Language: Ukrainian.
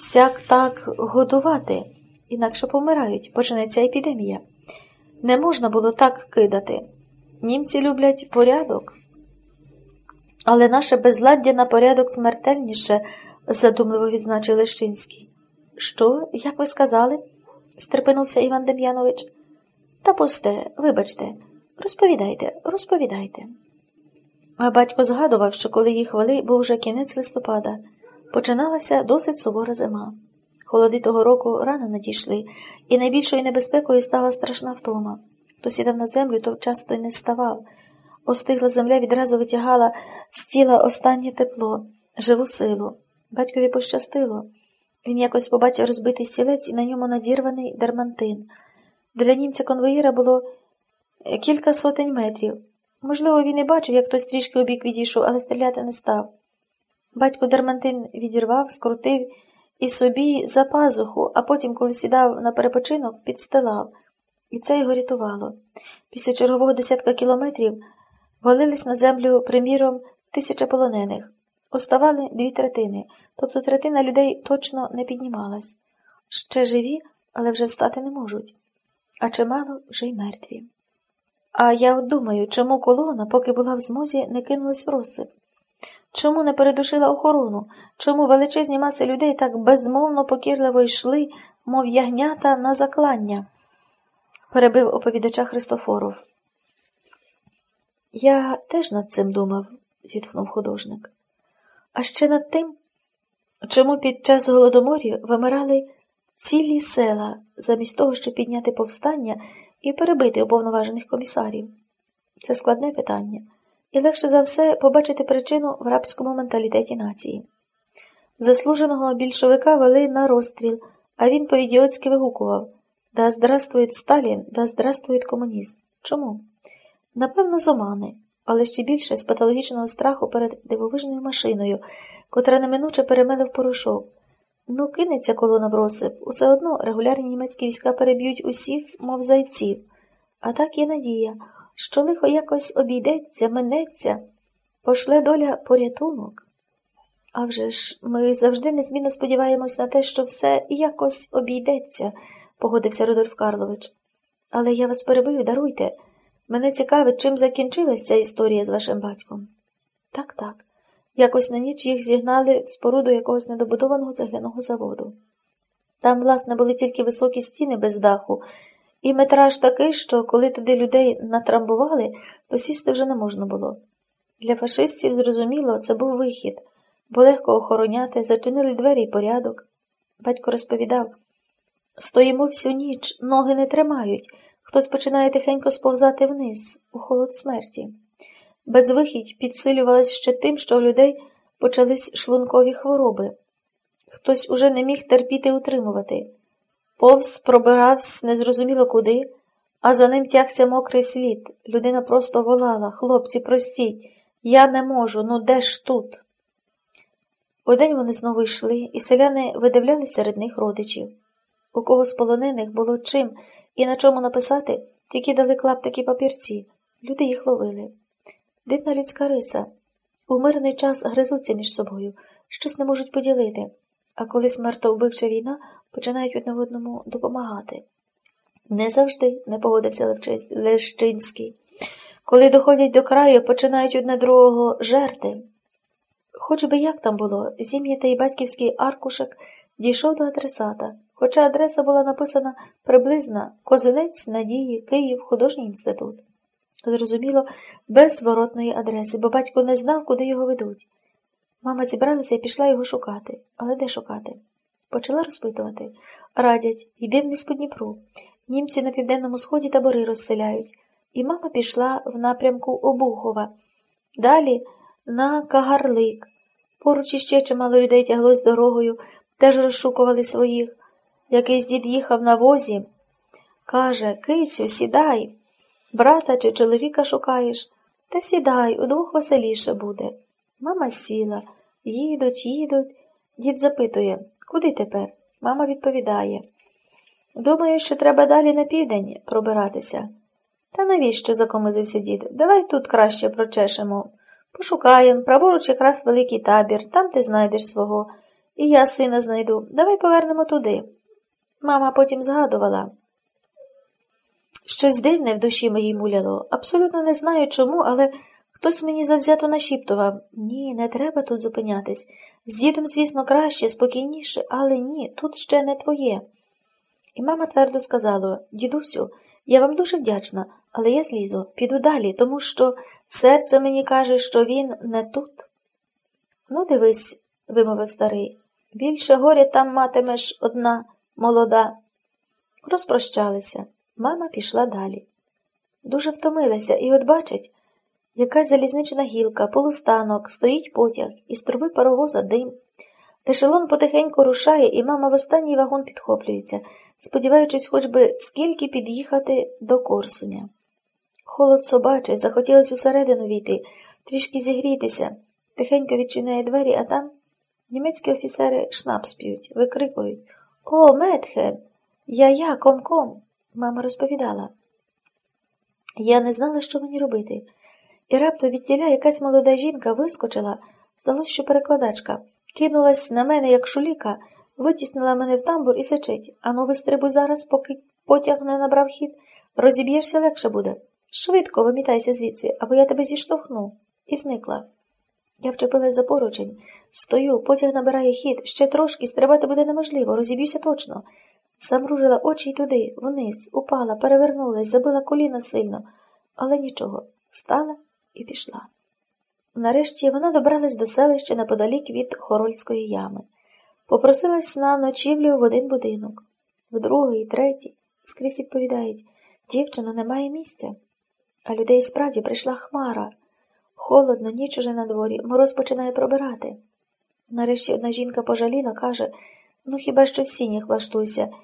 Всяк так годувати, інакше помирають, почнеться епідемія. Не можна було так кидати. Німці люблять порядок. Але наше безладдя на порядок смертельніше, задумливо відзначив Лещинський. Що, як ви сказали? стрепенувся Іван Дем'янович. Та пусте, вибачте, розповідайте, розповідайте. А батько згадував, що коли їх вели, був вже кінець листопада, починалася досить сувора зима. Холоди того року рано надійшли, і найбільшою небезпекою стала страшна втома. Хто сідав на землю, то часто й не вставав. Остигла земля відразу витягала з тіла останнє тепло, живу силу. Батькові пощастило. Він якось побачив розбитий стілець і на ньому надірваний дермантин. Для німця конвоїра було кілька сотень метрів. Можливо, він і бачив, як хтось трішки обік відійшов, але стріляти не став. Батько дермантин відірвав, скрутив і собі за пазуху, а потім, коли сідав на перепочинок, підстилав. І це його рятувало. Після чергового десятка кілометрів валились на землю, приміром, тисяча полонених. Оставали дві третини, тобто третина людей точно не піднімалась. Ще живі, але вже встати не можуть, а чимало вже й мертві. А я от думаю, чому колона, поки була в змозі, не кинулась в розсип? Чому не передушила охорону? Чому величезні маси людей так безмовно покірливо йшли, мов ягнята на заклання? перебив оповідача Христофоров. Я теж над цим думав, зітхнув художник. А ще над тим, чому під час голодоморів вимирали цілі села, замість того, щоб підняти повстання і перебити уповноважених комісарів. Це складне питання, і легше за все побачити причину в рабському менталітеті нації. Заслуженого більшовика вели на розстріл, а він по ідіотськи вигукував Да здравствует Сталін, да здравствует комунізм. Чому? Напевно, з омани, але ще більше з патологічного страху перед дивовижною машиною, котра неминуче перемеле порошок. Ну, кинеться колона в розсип, усе одно регулярні німецькі війська переб'ють усіх, мов зайців. А так є надія, що лихо якось обійдеться, минеться, пошле доля порятунок. А вже ж, ми завжди незмінно сподіваємось на те, що все якось обійдеться, погодився Рудольф Карлович. Але я вас перебив, даруйте. Мене цікавить, чим закінчилась ця історія з вашим батьком. Так, так. Якось на ніч їх зігнали в споруду якогось недобудованого цегляного заводу. Там, власне, були тільки високі стіни без даху, і метраж такий, що коли туди людей натрамбували, то сісти вже не можна було. Для фашистів, зрозуміло, це був вихід, бо легко охороняти, зачинили двері й порядок. Батько розповідав стоїмо всю ніч, ноги не тримають, хтось починає тихенько сповзати вниз, у холод смерті. Безвихідь підсилювалась ще тим, що у людей почались шлункові хвороби. Хтось уже не міг терпіти утримувати. Повз пробирався незрозуміло куди, а за ним тягся мокрий слід. Людина просто волала хлопці, простіть, я не можу, ну де ж тут? Удень вони знову йшли, і селяни видивляли серед них родичів. У кого з полонених було чим і на чому написати, тільки дали клаптики папірці. Люди їх ловили. Дивна людська риса. У мирний час гризуться між собою, щось не можуть поділити, а коли смертовбивча війна, починають одне одному допомагати. Не завжди, не погодився Лещинський. Коли доходять до краю, починають одне другого жерти. Хоч би як там було, зім'ятий батьківський аркушек дійшов до адресата, хоча адреса була написана приблизно Козинець Надії, Київ, художній інститут. Зрозуміло, без зворотної адреси, бо батько не знав, куди його ведуть. Мама зібралася і пішла його шукати. Але де шукати? Почала розпитувати. Радять, йди вниз по Дніпру. Німці на південному сході табори розселяють. І мама пішла в напрямку Обухова. Далі на Кагарлик. Поруч іще чимало людей тяглось дорогою, теж розшукували своїх. Якийсь дід їхав на возі. Каже Кицю, сідай. Брата чи чоловіка шукаєш? Та сідай, удвох веселіше буде. Мама сіла. Їдуть, їдуть. Дід запитує, куди тепер? Мама відповідає. Думаю, що треба далі на південь пробиратися. Та навіщо? закомизився дід. Давай тут краще прочешемо. Пошукаємо, праворуч якраз великий табір, там ти знайдеш свого. І я сина знайду. Давай повернемо туди. Мама потім згадувала. Щось дивне в душі моїй муляло. Абсолютно не знаю чому, але хтось мені завзято нашіптував ні, не треба тут зупинятись. З дідом, звісно, краще, спокійніше, але ні, тут ще не твоє. І мама твердо сказала дідусю, я вам дуже вдячна, але я злізу, піду далі, тому що серце мені каже, що він не тут. Ну, дивись, вимовив старий, більше горя там матимеш одна молода. Розпрощалися. Мама пішла далі. Дуже втомилася, і от бачить, якась залізнична гілка, полустанок, стоїть потяг, із труби паровоза дим. Ешелон потихеньку рушає, і мама в останній вагон підхоплюється, сподіваючись, хоч би скільки під'їхати до Корсуня. Холод собачий, захотілось усередину війти, трішки зігрітися, тихенько відчиняє двері, а там німецькі офіцери шнапс п'ють, викрикують O, Mädchen! Ja-ja, komm-komm. Мама розповідала. Я не знала, що мені робити. І раптом відтіля якась молода жінка вискочила, здалося, що перекладачка, кинулась на мене, як шуліка, витіснила мене в тамбур і сечить. Ану, вистрибуй зараз, поки потяг не набрав хід, розіб'єшся легше буде. Швидко вимітайся звідси, або я тебе зіштовхну. І зникла. Я вчепилась за поручень. Стою, потяг набирає хід, ще трошки, стрибати буде неможливо, розіб'юся точно. Замружила очі й туди, вниз, упала, перевернулась, забила коліна сильно, але нічого, встала і пішла. Нарешті вона добралась до селища неподалік від Хорольської ями, попросилась на ночівлю в один будинок, в другий, третій, скрізь відповідають дівчино, немає місця. А людей справді прийшла хмара. Холодно, ніч уже на дворі, мороз починає пробирати. Нарешті одна жінка пожаліла, каже ну хіба що в сінях влаштуйся.